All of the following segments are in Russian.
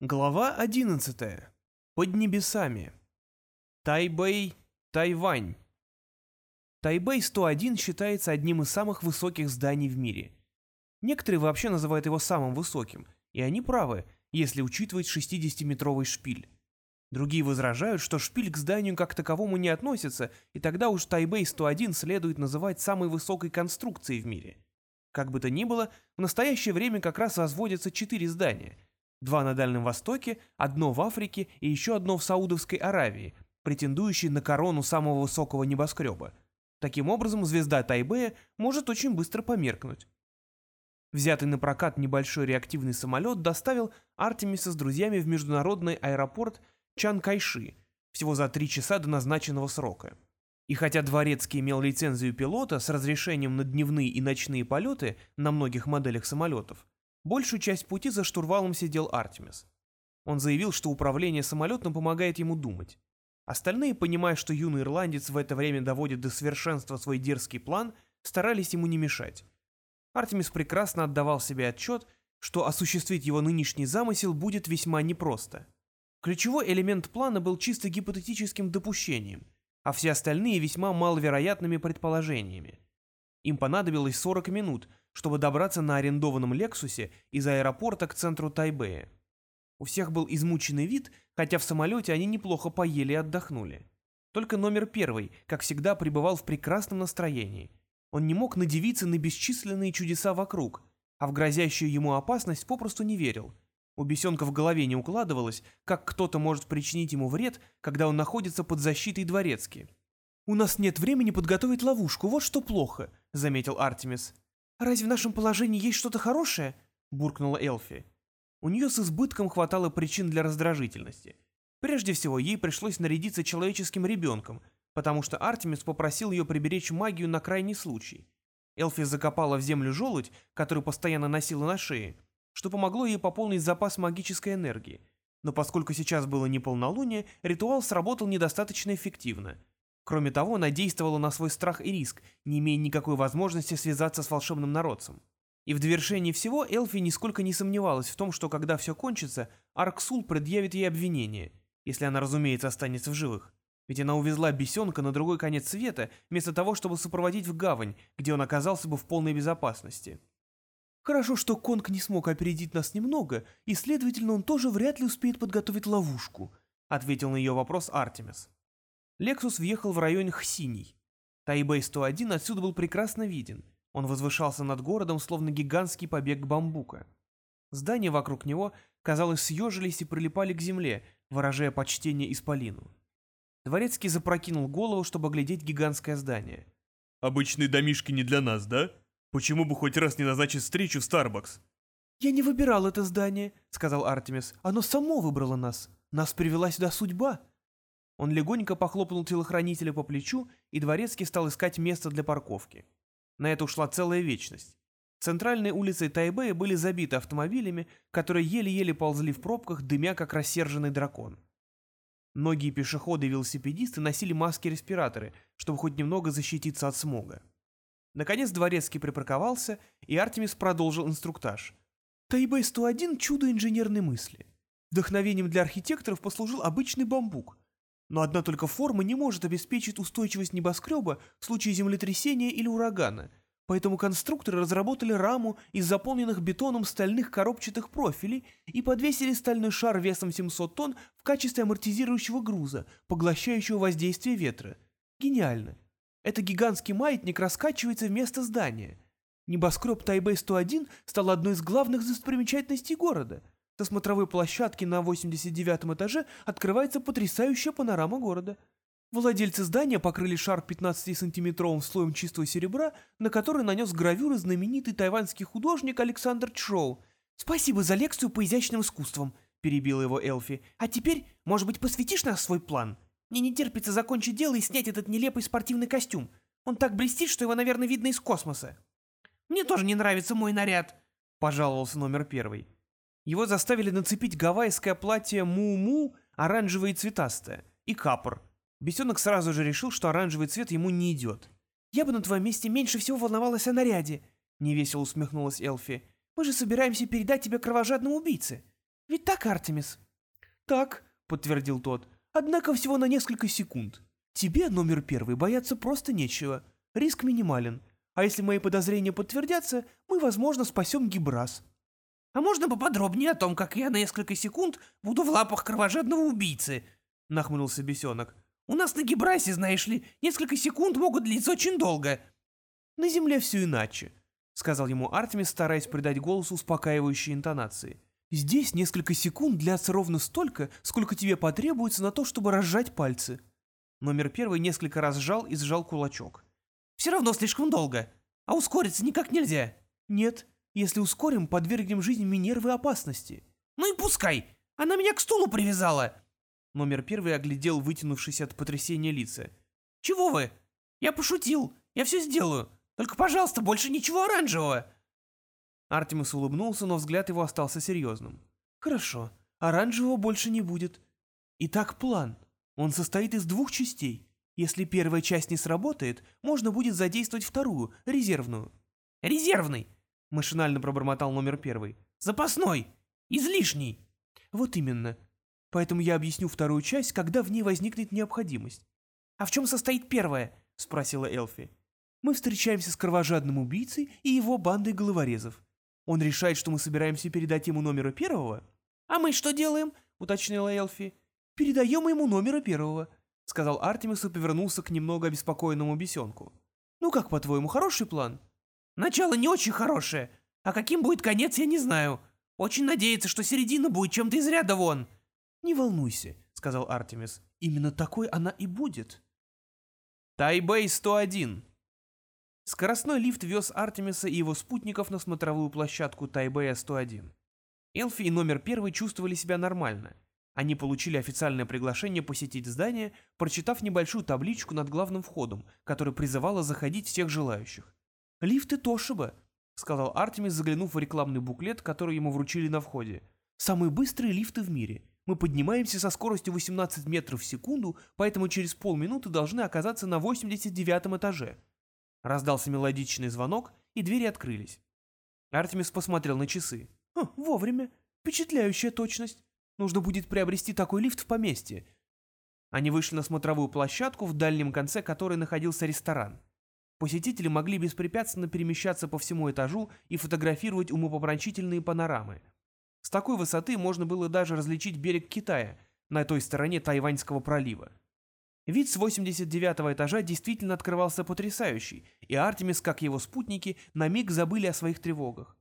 Глава 11. Под небесами. Тайбэй, Тайвань. Тайбэй-101 считается одним из самых высоких зданий в мире. Некоторые вообще называют его самым высоким, и они правы, если учитывать 60-метровый шпиль. Другие возражают, что шпиль к зданию как таковому не относится, и тогда уж Тайбэй-101 следует называть самой высокой конструкцией в мире. Как бы то ни было, в настоящее время как раз возводятся четыре здания – Два на Дальнем Востоке, одно в Африке и еще одно в Саудовской Аравии, претендующие на корону самого высокого небоскреба. Таким образом, звезда Тайбэя может очень быстро померкнуть. Взятый на прокат небольшой реактивный самолет доставил Артемиса с друзьями в международный аэропорт Чан-Кайши всего за три часа до назначенного срока. И хотя Дворецкий имел лицензию пилота с разрешением на дневные и ночные полеты на многих моделях самолетов, Большую часть пути за штурвалом сидел Артемис. Он заявил, что управление самолетом помогает ему думать. Остальные, понимая, что юный ирландец в это время доводит до совершенства свой дерзкий план, старались ему не мешать. Артемис прекрасно отдавал себе отчет, что осуществить его нынешний замысел будет весьма непросто. Ключевой элемент плана был чисто гипотетическим допущением, а все остальные весьма маловероятными предположениями. Им понадобилось 40 минут, чтобы добраться на арендованном «Лексусе» из аэропорта к центру Тайбэя. У всех был измученный вид, хотя в самолете они неплохо поели и отдохнули. Только номер первый, как всегда, пребывал в прекрасном настроении. Он не мог надевиться на бесчисленные чудеса вокруг, а в грозящую ему опасность попросту не верил. У бесенка в голове не укладывалось, как кто-то может причинить ему вред, когда он находится под защитой дворецки. «У нас нет времени подготовить ловушку, вот что плохо», — заметил Артемис. «Разве в нашем положении есть что-то хорошее?» — буркнула Элфи. У нее с избытком хватало причин для раздражительности. Прежде всего, ей пришлось нарядиться человеческим ребенком, потому что Артемис попросил ее приберечь магию на крайний случай. Элфи закопала в землю желудь, который постоянно носила на шее, что помогло ей пополнить запас магической энергии. Но поскольку сейчас было не полнолуние, ритуал сработал недостаточно эффективно — Кроме того, она действовала на свой страх и риск, не имея никакой возможности связаться с волшебным народцем. И в довершении всего Элфи нисколько не сомневалась в том, что когда все кончится, Арксул предъявит ей обвинение, если она, разумеется, останется в живых. Ведь она увезла бесенка на другой конец света, вместо того, чтобы сопроводить в гавань, где он оказался бы в полной безопасности. Хорошо, что Конг не смог опередить нас немного, и, следовательно, он тоже вряд ли успеет подготовить ловушку, ответил на ее вопрос Артемис. Лексус въехал в район Хсиний. Тайбэй-101 отсюда был прекрасно виден. Он возвышался над городом, словно гигантский побег бамбука. Здания вокруг него, казалось, съежились и прилипали к земле, выражая почтение исполину. Дворецкий запрокинул голову, чтобы глядеть гигантское здание. «Обычные домишки не для нас, да? Почему бы хоть раз не назначить встречу в Старбакс?» «Я не выбирал это здание», — сказал Артемис. «Оно само выбрало нас. Нас привела сюда судьба». Он легонько похлопнул телохранителя по плечу, и дворецкий стал искать место для парковки. На это ушла целая вечность. Центральные улицы Тайбэя были забиты автомобилями, которые еле-еле ползли в пробках, дымя как рассерженный дракон. Многие пешеходы и велосипедисты носили маски-респираторы, чтобы хоть немного защититься от смога. Наконец дворецкий припарковался, и Артемис продолжил инструктаж. Тайбэй-101 — чудо инженерной мысли. Вдохновением для архитекторов послужил обычный бамбук — но одна только форма не может обеспечить устойчивость небоскреба в случае землетрясения или урагана, поэтому конструкторы разработали раму из заполненных бетоном стальных коробчатых профилей и подвесили стальной шар весом 700 тонн в качестве амортизирующего груза, поглощающего воздействие ветра. Гениально. Этот гигантский маятник раскачивается вместо здания. Небоскреб Тайбэй-101 стал одной из главных достопримечательностей города – со смотровой площадки на 89 этаже открывается потрясающая панорама города. Владельцы здания покрыли шар 15-сантиметровым слоем чистого серебра, на который нанес гравюры знаменитый тайваньский художник Александр Чжоу. «Спасибо за лекцию по изящным искусствам», — перебила его Элфи. «А теперь, может быть, посвятишь нас свой план? Мне не терпится закончить дело и снять этот нелепый спортивный костюм. Он так блестит, что его, наверное, видно из космоса». «Мне тоже не нравится мой наряд», — пожаловался номер первый. Его заставили нацепить гавайское платье му-му, оранжевое и цветастое, и капор. Бесенок сразу же решил, что оранжевый цвет ему не идет. «Я бы на твоем месте меньше всего волновалась о наряде», — невесело усмехнулась Элфи. «Мы же собираемся передать тебя кровожадному убийце. Ведь так, Артемис?» «Так», — подтвердил тот, — «однако всего на несколько секунд. Тебе, номер первый, бояться просто нечего. Риск минимален. А если мои подозрения подтвердятся, мы, возможно, спасем Гибрас». «А можно поподробнее о том, как я на несколько секунд буду в лапах кровожадного убийцы?» — нахмурился бесенок. «У нас на Гибрасе, знаешь ли, несколько секунд могут длиться очень долго». «На Земле все иначе», — сказал ему Артемис, стараясь придать голосу успокаивающие интонации. «Здесь несколько секунд длятся ровно столько, сколько тебе потребуется на то, чтобы разжать пальцы». Номер первый несколько раз сжал и сжал кулачок. «Все равно слишком долго. А ускориться никак нельзя». «Нет, если ускорим, подвергнем жизнь Минервы опасности». «Ну и пускай. Она меня к стулу привязала». Номер первый оглядел вытянувшись от потрясения лица. «Чего вы? Я пошутил. Я все сделаю. Только, пожалуйста, больше ничего оранжевого». Артемис улыбнулся, но взгляд его остался серьезным. «Хорошо, оранжевого больше не будет. Итак, план. Он состоит из двух частей. Если первая часть не сработает, можно будет задействовать вторую, резервную». «Резервный?» — машинально пробормотал номер первый. «Запасной! Излишний!» «Вот именно. Поэтому я объясню вторую часть, когда в ней возникнет необходимость». «А в чем состоит первая?» — спросила Элфи. «Мы встречаемся с кровожадным убийцей и его бандой головорезов. Он решает, что мы собираемся передать ему номера первого». «А мы что делаем?» — уточнила Элфи. «Передаем ему номера первого», — сказал Артемис и повернулся к немного обеспокоенному бесенку. «Ну как, по-твоему, хороший план?» «Начало не очень хорошее, а каким будет конец, я не знаю. Очень надеется, что середина будет чем-то из ряда вон». «Не волнуйся», — сказал Артемис. «Именно такой она и будет». Тайбэй-101 Скоростной лифт вез Артемиса и его спутников на смотровую площадку Тайбэя-101. Элфи и номер первый чувствовали себя нормально. Они получили официальное приглашение посетить здание, прочитав небольшую табличку над главным входом, которая призывала заходить всех желающих. «Лифты Тошиба», — сказал Артемис, заглянув в рекламный буклет, который ему вручили на входе. «Самые быстрые лифты в мире. Мы поднимаемся со скоростью 18 метров в секунду, поэтому через полминуты должны оказаться на 89 этаже». Раздался мелодичный звонок, и двери открылись. Артемис посмотрел на часы. «Хм, вовремя. Впечатляющая точность. Нужно будет приобрести такой лифт в поместье». Они вышли на смотровую площадку, в дальнем конце которой находился ресторан. Посетители могли беспрепятственно перемещаться по всему этажу и фотографировать умопомрачительные панорамы. С такой высоты можно было даже различить берег Китая на той стороне Тайваньского пролива. Вид с 89 этажа действительно открывался потрясающий, и Артемис, как его спутники, на миг забыли о своих тревогах.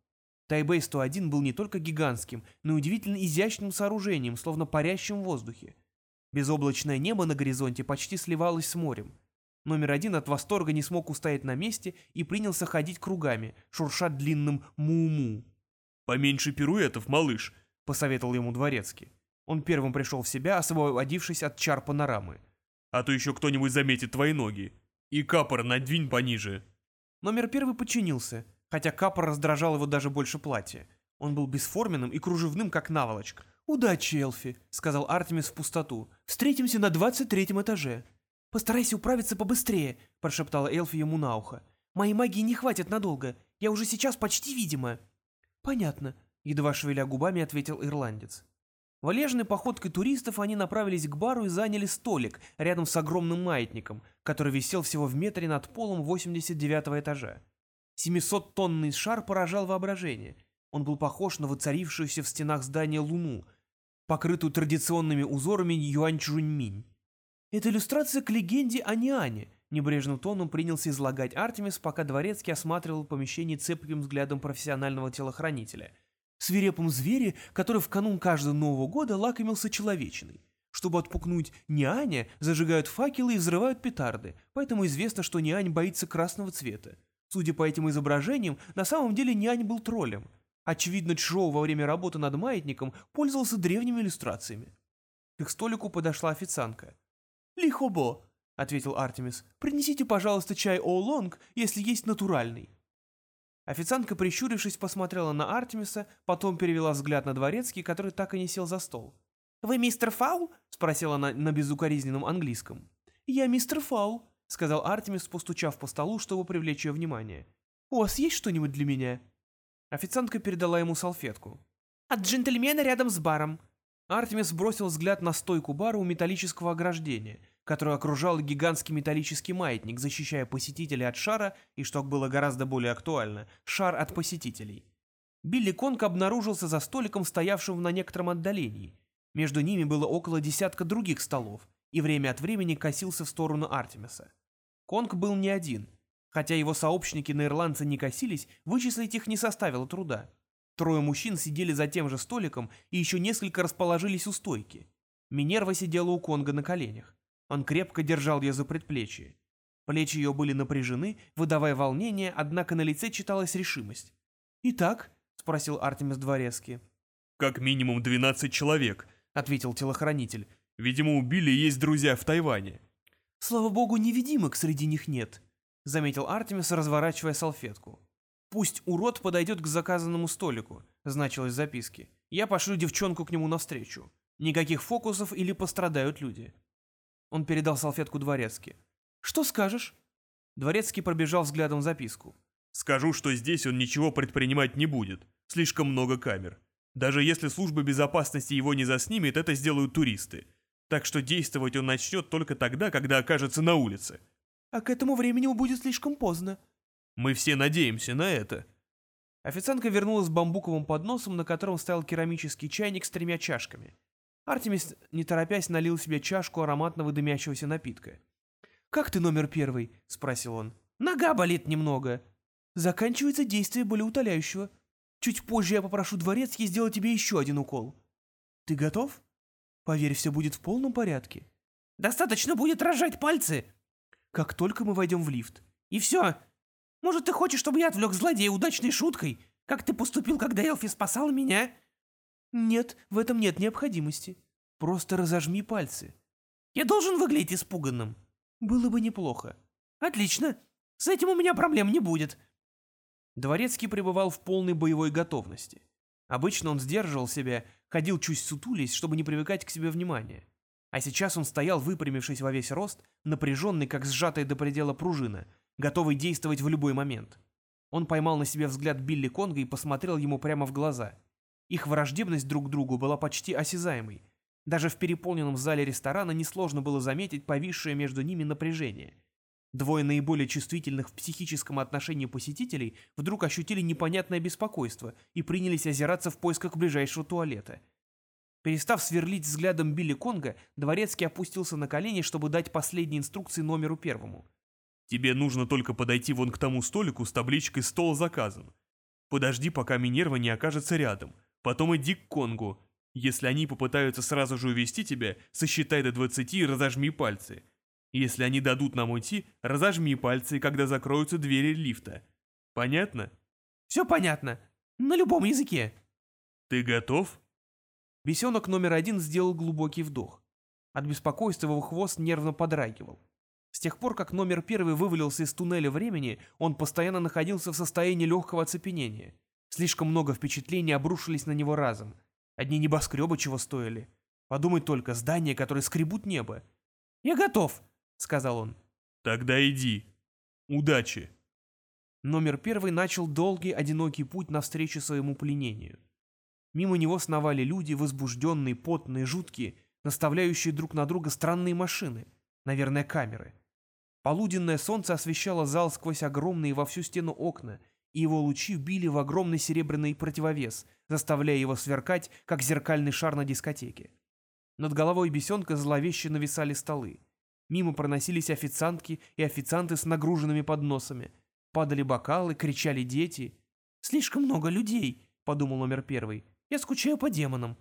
Тайбэй-101 был не только гигантским, но и удивительно изящным сооружением, словно парящим в воздухе. Безоблачное небо на горизонте почти сливалось с морем. Номер один от восторга не смог устоять на месте и принялся ходить кругами, шурша длинным му-му. «Поменьше пируэтов, малыш», — посоветовал ему дворецкий. Он первым пришел в себя, освободившись от чар панорамы а то еще кто-нибудь заметит твои ноги. И капор надвинь пониже». Номер первый подчинился, хотя капор раздражал его даже больше платья. Он был бесформенным и кружевным, как наволочка. «Удачи, Элфи», — сказал Артемис в пустоту. «Встретимся на двадцать третьем этаже». «Постарайся управиться побыстрее», — прошептала Элфи ему на ухо. «Моей магии не хватит надолго. Я уже сейчас почти видима». «Понятно», — едва шевеля губами ответил ирландец. Валежной походкой туристов они направились к бару и заняли столик рядом с огромным маятником, который висел всего в метре над полом 89 этажа. 700-тонный шар поражал воображение. Он был похож на воцарившуюся в стенах здания луну, покрытую традиционными узорами Юань-Чжуньминь. Это иллюстрация к легенде о Ниане, небрежным тоном принялся излагать Артемис, пока дворецкий осматривал помещение цепким взглядом профессионального телохранителя – свирепом звере, который в канун каждого Нового года лакомился человечиной. Чтобы отпугнуть Нианя, зажигают факелы и взрывают петарды, поэтому известно, что Ниань боится красного цвета. Судя по этим изображениям, на самом деле Ниань был троллем. Очевидно, Чжоу во время работы над маятником пользовался древними иллюстрациями. К их столику подошла официантка. «Лихобо», — ответил Артемис, — «принесите, пожалуйста, чай Оулонг, если есть натуральный». Официантка, прищурившись, посмотрела на Артемиса, потом перевела взгляд на дворецкий, который так и не сел за стол. «Вы мистер Фаул?» — спросила она на безукоризненном английском. «Я мистер Фаул», — сказал Артемис, постучав по столу, чтобы привлечь ее внимание. «У вас есть что-нибудь для меня?» Официантка передала ему салфетку. От джентльмена рядом с баром». Артемис бросил взгляд на стойку бара у металлического ограждения, которое окружал гигантский металлический маятник, защищая посетителей от шара и, что было гораздо более актуально, шар от посетителей. Билли Конг обнаружился за столиком, стоявшим на некотором отдалении. Между ними было около десятка других столов, и время от времени косился в сторону Артемиса. Конг был не один. Хотя его сообщники на ирландца не косились, вычислить их не составило труда. Трое мужчин сидели за тем же столиком, и еще несколько расположились у стойки. Минерва сидела у Конга на коленях. Он крепко держал ее за предплечье. Плечи ее были напряжены, выдавая волнение, однако на лице читалась решимость. «Итак?» — спросил Артемис Дворецкий. «Как минимум 12 человек», — ответил телохранитель. «Видимо, у Билли есть друзья в Тайване». «Слава богу, невидимок среди них нет», — заметил Артемис, разворачивая салфетку. «Пусть урод подойдет к заказанному столику», — значилось в записке. «Я пошлю девчонку к нему навстречу. Никаких фокусов или пострадают люди». Он передал салфетку Дворецки. «Что скажешь?» Дворецкий пробежал взглядом записку. «Скажу, что здесь он ничего предпринимать не будет. Слишком много камер. Даже если служба безопасности его не заснимет, это сделают туристы. Так что действовать он начнет только тогда, когда окажется на улице». «А к этому времени будет слишком поздно». «Мы все надеемся на это». Официантка вернулась с бамбуковым подносом, на котором стоял керамический чайник с тремя чашками. Артемис, не торопясь, налил себе чашку ароматного дымящегося напитка. «Как ты номер первый?» — спросил он. «Нога болит немного». «Заканчивается действие болеутоляющего. Чуть позже я попрошу дворецкий сделать тебе еще один укол. Ты готов? Поверь, все будет в полном порядке». «Достаточно будет разжать пальцы». «Как только мы войдем в лифт». «И все. Может, ты хочешь, чтобы я отвлек злодея удачной шуткой? Как ты поступил, когда Элфи спасал меня?» «Нет, в этом нет необходимости. Просто разожми пальцы». «Я должен выглядеть испуганным». «Было бы неплохо». «Отлично. С этим у меня проблем не будет». Дворецкий пребывал в полной боевой готовности. Обычно он сдерживал себя, ходил чуть сутулись, чтобы не привлекать к себе внимания. А сейчас он стоял, выпрямившись во весь рост, напряженный, как сжатая до предела пружина, готовый действовать в любой момент. Он поймал на себе взгляд Билли Конга и посмотрел ему прямо в глаза — их враждебность друг к другу была почти осязаемой. Даже в переполненном зале ресторана несложно было заметить повисшее между ними напряжение. Двое наиболее чувствительных в психическом отношении посетителей вдруг ощутили непонятное беспокойство и принялись озираться в поисках ближайшего туалета. Перестав сверлить взглядом Билли Конга, Дворецкий опустился на колени, чтобы дать последние инструкции номеру первому. «Тебе нужно только подойти вон к тому столику с табличкой «Стол заказан». Подожди, пока Минерва не окажется рядом. Потом иди к Конгу. Если они попытаются сразу же увести тебя, сосчитай до 20 и разожми пальцы. Если они дадут нам уйти, разожми пальцы, когда закроются двери лифта. Понятно? Все понятно. На любом языке. Ты готов? Бесенок номер один сделал глубокий вдох. От беспокойства его хвост нервно подрагивал. С тех пор, как номер первый вывалился из туннеля времени, он постоянно находился в состоянии легкого оцепенения. Слишком много впечатлений обрушились на него разом. Одни небоскребы чего стоили. Подумай только, здания, которые скребут небо. «Я готов», — сказал он. «Тогда иди. Удачи». Номер первый начал долгий, одинокий путь навстречу своему пленению. Мимо него сновали люди, возбужденные, потные, жуткие, наставляющие друг на друга странные машины, наверное, камеры. Полуденное солнце освещало зал сквозь огромные во всю стену окна, и его лучи били в огромный серебряный противовес, заставляя его сверкать, как зеркальный шар на дискотеке. Над головой бесенка зловеще нависали столы. Мимо проносились официантки и официанты с нагруженными подносами. Падали бокалы, кричали дети. «Слишком много людей», — подумал номер первый. «Я скучаю по демонам.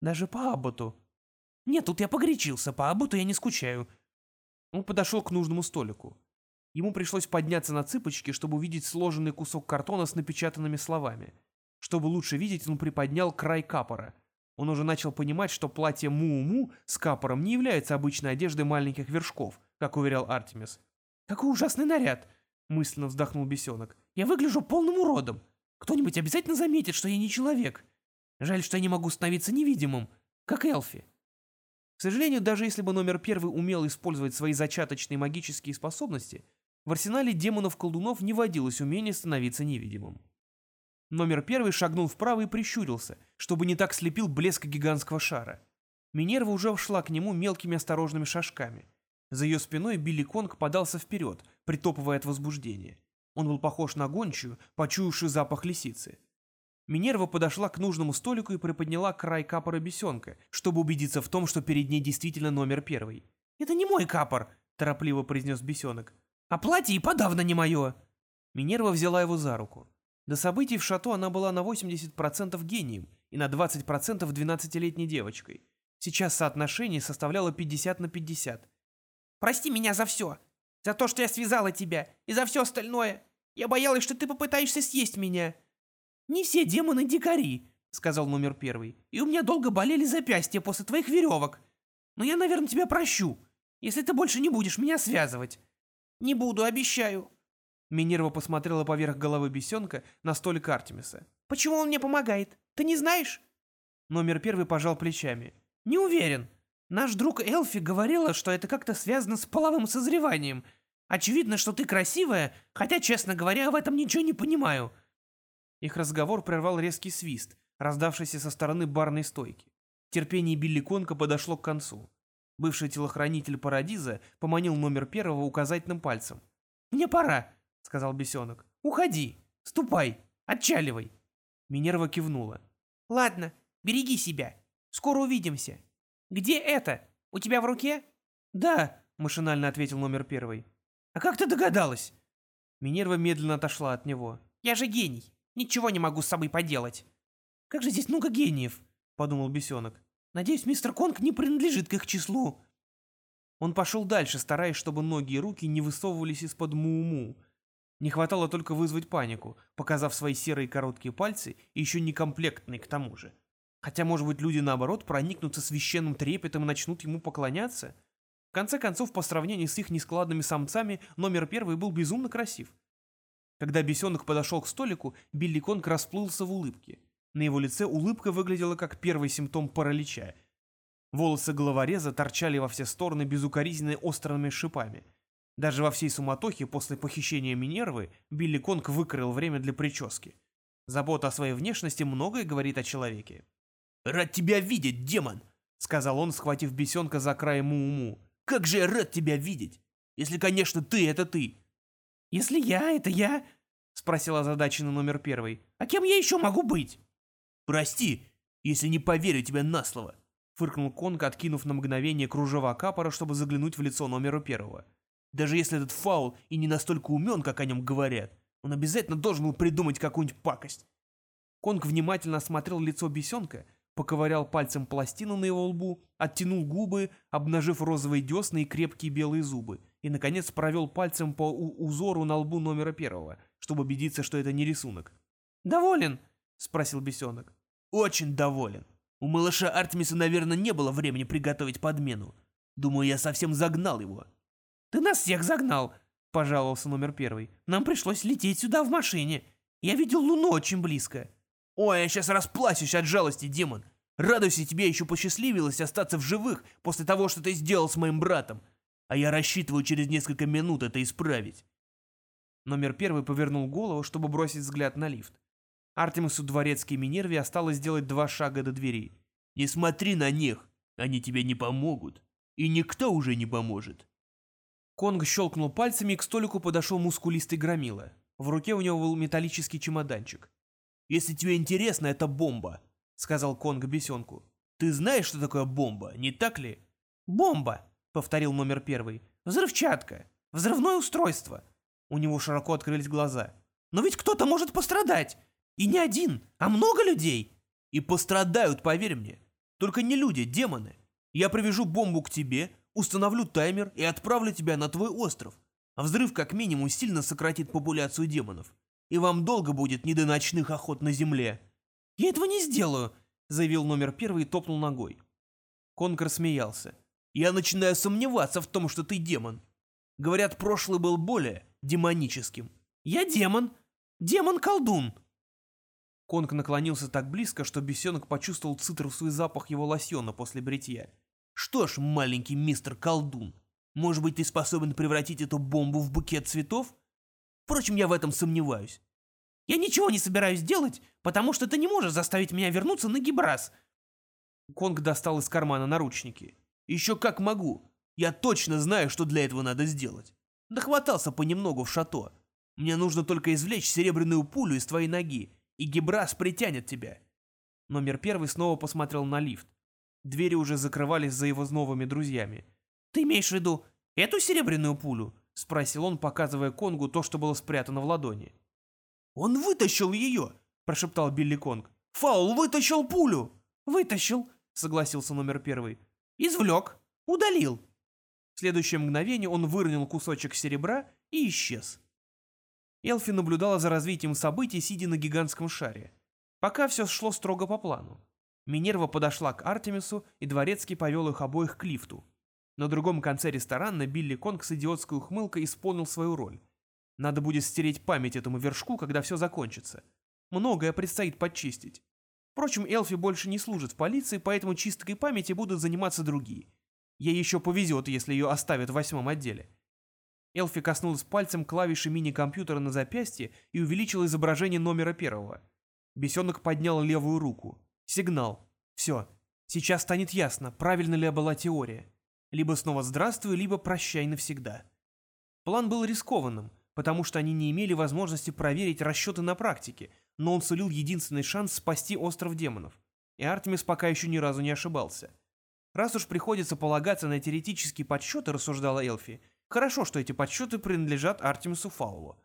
Даже по Абботу». «Нет, тут я погорячился, по Абботу я не скучаю». Он подошел к нужному столику. Ему пришлось подняться на цыпочки, чтобы увидеть сложенный кусок картона с напечатанными словами. Чтобы лучше видеть, он приподнял край капора. Он уже начал понимать, что платье Му-Му с капором не является обычной одеждой маленьких вершков, как уверял Артемис. «Какой ужасный наряд!» — мысленно вздохнул бесенок. «Я выгляжу полным уродом. Кто-нибудь обязательно заметит, что я не человек. Жаль, что я не могу становиться невидимым, как Элфи». К сожалению, даже если бы номер первый умел использовать свои зачаточные магические способности, в арсенале демонов-колдунов не водилось умение становиться невидимым. Номер первый шагнул вправо и прищурился, чтобы не так слепил блеск гигантского шара. Минерва уже шла к нему мелкими осторожными шажками. За ее спиной Билли Конг подался вперед, притопывая от возбуждения. Он был похож на гончую, почуявшую запах лисицы. Минерва подошла к нужному столику и приподняла край капора бесенка, чтобы убедиться в том, что перед ней действительно номер первый. «Это не мой капор», — торопливо произнес бесенок. «А платье и подавно не мое». Минерва взяла его за руку. До событий в шато она была на 80% гением и на 20% 12-летней девочкой. Сейчас соотношение составляло 50 на 50. «Прости меня за все. За то, что я связала тебя, и за все остальное. Я боялась, что ты попытаешься съесть меня». «Не все демоны дикари», — сказал номер первый. «И у меня долго болели запястья после твоих веревок. Но я, наверное, тебя прощу, если ты больше не будешь меня связывать». «Не буду, обещаю». Минерва посмотрела поверх головы бесенка на столик Артемиса. «Почему он мне помогает? Ты не знаешь?» Номер первый пожал плечами. «Не уверен. Наш друг Элфи говорила, что это как-то связано с половым созреванием. Очевидно, что ты красивая, хотя, честно говоря, в этом ничего не понимаю». Их разговор прервал резкий свист, раздавшийся со стороны барной стойки. Терпение Билли Конка подошло к концу. Бывший телохранитель Парадиза поманил номер первого указательным пальцем. «Мне пора», — сказал бесенок. «Уходи, ступай, отчаливай». Минерва кивнула. «Ладно, береги себя. Скоро увидимся. Где это? У тебя в руке?» «Да», — машинально ответил номер первый. «А как ты догадалась?» Минерва медленно отошла от него. «Я же гений. Ничего не могу с собой поделать». «Как же здесь много гениев», — подумал бесенок. «Надеюсь, мистер Конг не принадлежит к их числу». Он пошел дальше, стараясь, чтобы ноги и руки не высовывались из-под му-му. Не хватало только вызвать панику, показав свои серые короткие пальцы и еще некомплектные к тому же. Хотя, может быть, люди, наоборот, проникнутся священным трепетом и начнут ему поклоняться? В конце концов, по сравнению с их нескладными самцами, номер первый был безумно красив. Когда бесенок подошел к столику, Билли Конг расплылся в улыбке. На его лице улыбка выглядела как первый симптом паралича. Волосы головореза торчали во все стороны безукоризненно острыми шипами. Даже во всей суматохе после похищения Минервы Билли Конг выкроил время для прически. Забота о своей внешности многое говорит о человеке. «Рад тебя видеть, демон!» — сказал он, схватив бесенка за край му-му. «Как же я рад тебя видеть! Если, конечно, ты — это ты!» «Если я — это я?» — спросил озадаченный номер первый. «А кем я еще могу быть?» «Прости, если не поверю тебе на слово!» — фыркнул Конг, откинув на мгновение кружева капора, чтобы заглянуть в лицо номера первого. «Даже если этот фаул и не настолько умен, как о нем говорят, он обязательно должен был придумать какую-нибудь пакость!» Конг внимательно осмотрел лицо бесенка — поковырял пальцем пластину на его лбу, оттянул губы, обнажив розовые десны и крепкие белые зубы, и, наконец, провел пальцем по узору на лбу номера первого, чтобы убедиться, что это не рисунок. «Доволен?» — спросил бесенок. «Очень доволен. У малыша Артемиса, наверное, не было времени приготовить подмену. Думаю, я совсем загнал его». «Ты нас всех загнал», — пожаловался номер первый. «Нам пришлось лететь сюда в машине. Я видел Луну очень близко». «Ой, я сейчас расплачусь от жалости, демон. Радуйся, тебе еще посчастливилось остаться в живых после того, что ты сделал с моим братом. А я рассчитываю через несколько минут это исправить». Номер первый повернул голову, чтобы бросить взгляд на лифт. Артемису Дворецкий и осталось сделать два шага до двери. «Не смотри на них, они тебе не помогут. И никто уже не поможет». Конг щелкнул пальцами, и к столику подошел мускулистый громила. В руке у него был металлический чемоданчик. «Если тебе интересно, это бомба», — сказал Конг бесенку. «Ты знаешь, что такое бомба, не так ли?» «Бомба», — повторил номер первый. «Взрывчатка. Взрывное устройство». У него широко открылись глаза. «Но ведь кто-то может пострадать. И не один, а много людей. И пострадают, поверь мне. Только не люди, демоны. Я привяжу бомбу к тебе, установлю таймер и отправлю тебя на твой остров. А взрыв как минимум сильно сократит популяцию демонов и вам долго будет не до ночных охот на земле». «Я этого не сделаю», — заявил номер первый и топнул ногой. Конкор смеялся. «Я начинаю сомневаться в том, что ты демон. Говорят, прошлый был более демоническим». «Я демон. Демон-колдун». Конг наклонился так близко, что бесенок почувствовал цитрусовый запах его лосьона после бритья. «Что ж, маленький мистер колдун, может быть, ты способен превратить эту бомбу в букет цветов? Впрочем, я в этом сомневаюсь. Я ничего не собираюсь делать, потому что ты не можешь заставить меня вернуться на Гибрас. Конг достал из кармана наручники. «Еще как могу. Я точно знаю, что для этого надо сделать. Дохватался понемногу в шато. Мне нужно только извлечь серебряную пулю из твоей ноги, и Гибрас притянет тебя». Номер первый снова посмотрел на лифт. Двери уже закрывались за его новыми друзьями. «Ты имеешь в виду эту серебряную пулю?» — спросил он, показывая Конгу то, что было спрятано в ладони. «Он вытащил ее!» — прошептал Билли Конг. «Фаул вытащил пулю!» «Вытащил!» — согласился номер первый. «Извлек! Удалил!» В следующее мгновение он выронил кусочек серебра и исчез. Элфи наблюдала за развитием событий, сидя на гигантском шаре. Пока все шло строго по плану. Минерва подошла к Артемису, и Дворецкий повел их обоих к лифту. На другом конце ресторана Билли Конг с идиотской ухмылкой исполнил свою роль. Надо будет стереть память этому вершку, когда все закончится. Многое предстоит подчистить. Впрочем, Элфи больше не служит в полиции, поэтому чисткой памяти будут заниматься другие. Ей еще повезет, если ее оставят в восьмом отделе. Элфи коснулась пальцем клавиши мини-компьютера на запястье и увеличила изображение номера первого. Бесенок поднял левую руку. Сигнал. Все. Сейчас станет ясно, правильно ли была теория. Либо снова здравствуй, либо прощай навсегда. План был рискованным, потому что они не имели возможности проверить расчеты на практике, но он сулил единственный шанс спасти остров демонов. И Артемис пока еще ни разу не ошибался. Раз уж приходится полагаться на теоретические подсчеты, рассуждала Элфи, хорошо, что эти подсчеты принадлежат Артемису Фаулу.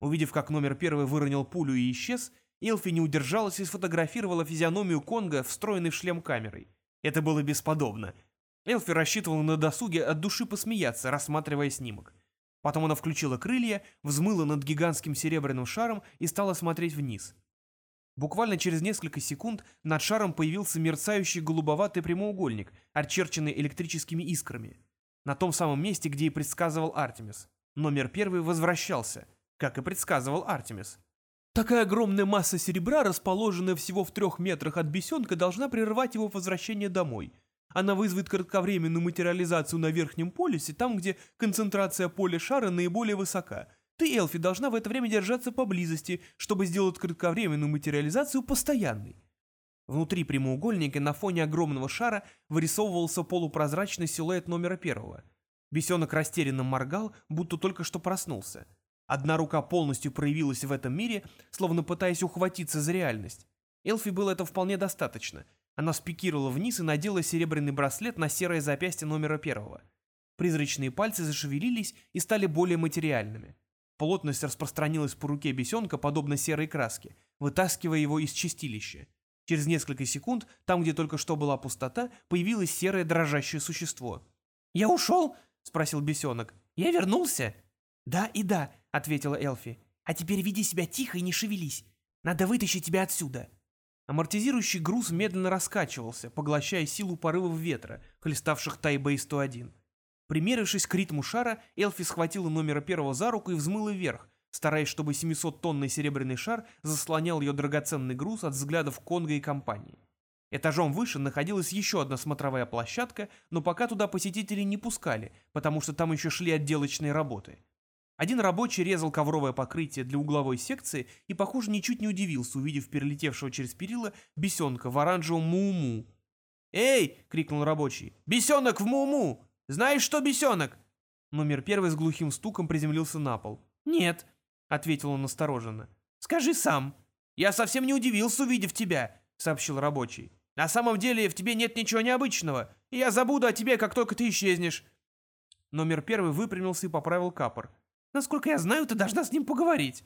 Увидев, как номер первый выронил пулю и исчез, Элфи не удержалась и сфотографировала физиономию Конга, встроенной в шлем камерой. Это было бесподобно. Элфи рассчитывала на досуге от души посмеяться, рассматривая снимок. Потом она включила крылья, взмыла над гигантским серебряным шаром и стала смотреть вниз. Буквально через несколько секунд над шаром появился мерцающий голубоватый прямоугольник, очерченный электрическими искрами. На том самом месте, где и предсказывал Артемис. Номер первый возвращался, как и предсказывал Артемис. Такая огромная масса серебра, расположенная всего в трех метрах от бесенка, должна прервать его возвращение домой. Она вызовет кратковременную материализацию на верхнем полюсе, там, где концентрация поля шара наиболее высока. Ты, Элфи, должна в это время держаться поблизости, чтобы сделать кратковременную материализацию постоянной. Внутри прямоугольника на фоне огромного шара вырисовывался полупрозрачный силуэт номера первого. Бесенок растерянно моргал, будто только что проснулся. Одна рука полностью проявилась в этом мире, словно пытаясь ухватиться за реальность. Элфи было это вполне достаточно. Она спикировала вниз и надела серебряный браслет на серое запястье номера первого. Призрачные пальцы зашевелились и стали более материальными. Плотность распространилась по руке бесенка, подобно серой краске, вытаскивая его из чистилища. Через несколько секунд, там, где только что была пустота, появилось серое дрожащее существо. «Я ушел?» — спросил бесенок. «Я вернулся?» «Да и да», — ответила Элфи. «А теперь веди себя тихо и не шевелись. Надо вытащить тебя отсюда». Амортизирующий груз медленно раскачивался, поглощая силу порывов ветра, хлеставших Тайбэй-101. Примерившись к ритму шара, Элфи схватила номера первого за руку и взмыла вверх, стараясь, чтобы 700-тонный серебряный шар заслонял ее драгоценный груз от взглядов Конга и компании. Этажом выше находилась еще одна смотровая площадка, но пока туда посетителей не пускали, потому что там еще шли отделочные работы. Один рабочий резал ковровое покрытие для угловой секции и, похоже, ничуть не удивился, увидев перелетевшего через перила бесенка в оранжевом муму. «Эй!» — крикнул рабочий. «Бесенок в муму! Знаешь, что бесенок?» Номер первый с глухим стуком приземлился на пол. «Нет», — ответил он настороженно. «Скажи сам». «Я совсем не удивился, увидев тебя», — сообщил рабочий. «На самом деле в тебе нет ничего необычного, и я забуду о тебе, как только ты исчезнешь». Номер первый выпрямился и поправил капор. Насколько я знаю, ты должна с ним поговорить.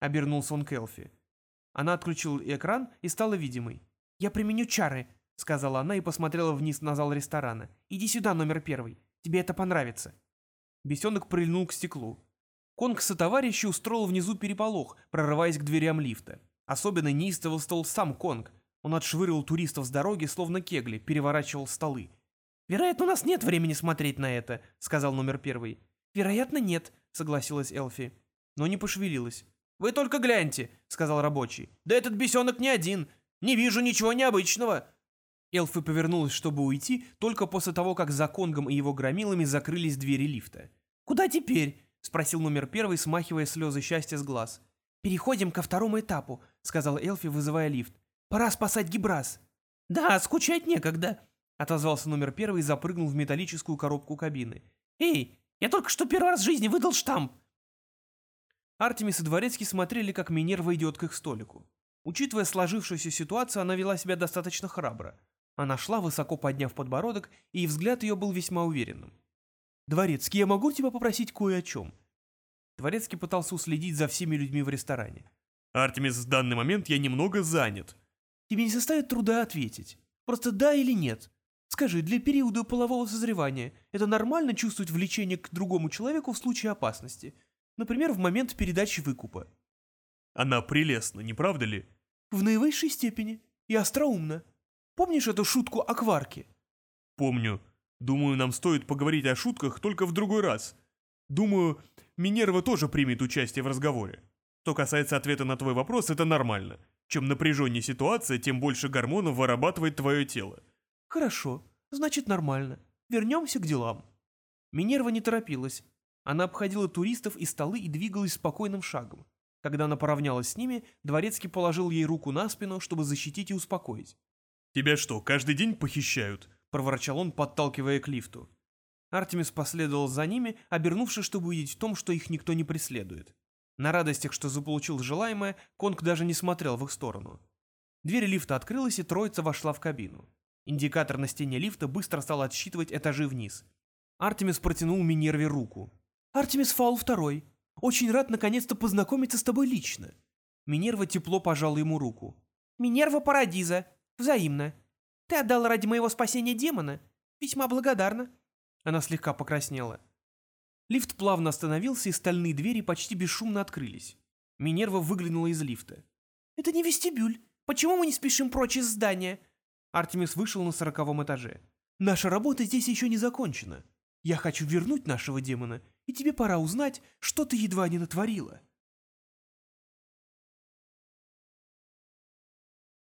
Обернулся он к Элфи. Она отключила экран и стала видимой. «Я применю чары», — сказала она и посмотрела вниз на зал ресторана. «Иди сюда, номер первый. Тебе это понравится». Бесенок прильнул к стеклу. Конг со товарищи устроил внизу переполох, прорываясь к дверям лифта. Особенно неистовствовал сам Конг. Он отшвыривал туристов с дороги, словно кегли, переворачивал столы. «Вероятно, у нас нет времени смотреть на это», — сказал номер первый. «Вероятно, нет», — согласилась Элфи. Но не пошевелилась. «Вы только гляньте», — сказал рабочий. «Да этот бесенок не один. Не вижу ничего необычного». Элфи повернулась, чтобы уйти, только после того, как за Конгом и его громилами закрылись двери лифта. «Куда теперь?» — спросил номер первый, смахивая слезы счастья с глаз. «Переходим ко второму этапу», — сказал Элфи, вызывая лифт. «Пора спасать Гибрас». «Да, скучать некогда», — отозвался номер первый и запрыгнул в металлическую коробку кабины. «Эй, я только что первый раз в жизни выдал штамп». Артемис и Дворецкий смотрели, как Минерва идет к их столику. Учитывая сложившуюся ситуацию, она вела себя достаточно храбро. Она шла, высоко подняв подбородок, и взгляд ее был весьма уверенным. «Дворецкий, я могу тебя попросить кое о чем?» Дворецкий пытался уследить за всеми людьми в ресторане. «Артемис, в данный момент я немного занят». «Тебе не составит труда ответить. Просто да или нет. Скажи, для периода полового созревания это нормально чувствовать влечение к другому человеку в случае опасности? Например, в момент передачи выкупа?» «Она прелестна, не правда ли?» «В наивысшей степени. И остроумна. Помнишь эту шутку о кварке?» «Помню. Думаю, нам стоит поговорить о шутках только в другой раз. Думаю, Минерва тоже примет участие в разговоре. Что касается ответа на твой вопрос, это нормально. Чем напряженнее ситуация, тем больше гормонов вырабатывает твое тело. Хорошо, значит нормально. Вернемся к делам. Минерва не торопилась. Она обходила туристов и столы и двигалась спокойным шагом. Когда она поравнялась с ними, Дворецкий положил ей руку на спину, чтобы защитить и успокоить. «Тебя что, каждый день похищают?» проворчал он, подталкивая к лифту. Артемис последовал за ними, обернувшись, чтобы увидеть в том, что их никто не преследует. На радостях, что заполучил желаемое, Конг даже не смотрел в их сторону. Дверь лифта открылась, и троица вошла в кабину. Индикатор на стене лифта быстро стал отсчитывать этажи вниз. Артемис протянул Минерве руку. «Артемис Фаул второй. Очень рад наконец-то познакомиться с тобой лично». Минерва тепло пожала ему руку. «Минерва Парадиза. Взаимно. Ты отдал ради моего спасения демона? Весьма благодарна». Она слегка покраснела. Лифт плавно остановился, и стальные двери почти бесшумно открылись. Минерва выглянула из лифта. «Это не вестибюль. Почему мы не спешим прочь из здания?» Артемис вышел на сороковом этаже. «Наша работа здесь еще не закончена. Я хочу вернуть нашего демона, и тебе пора узнать, что ты едва не натворила».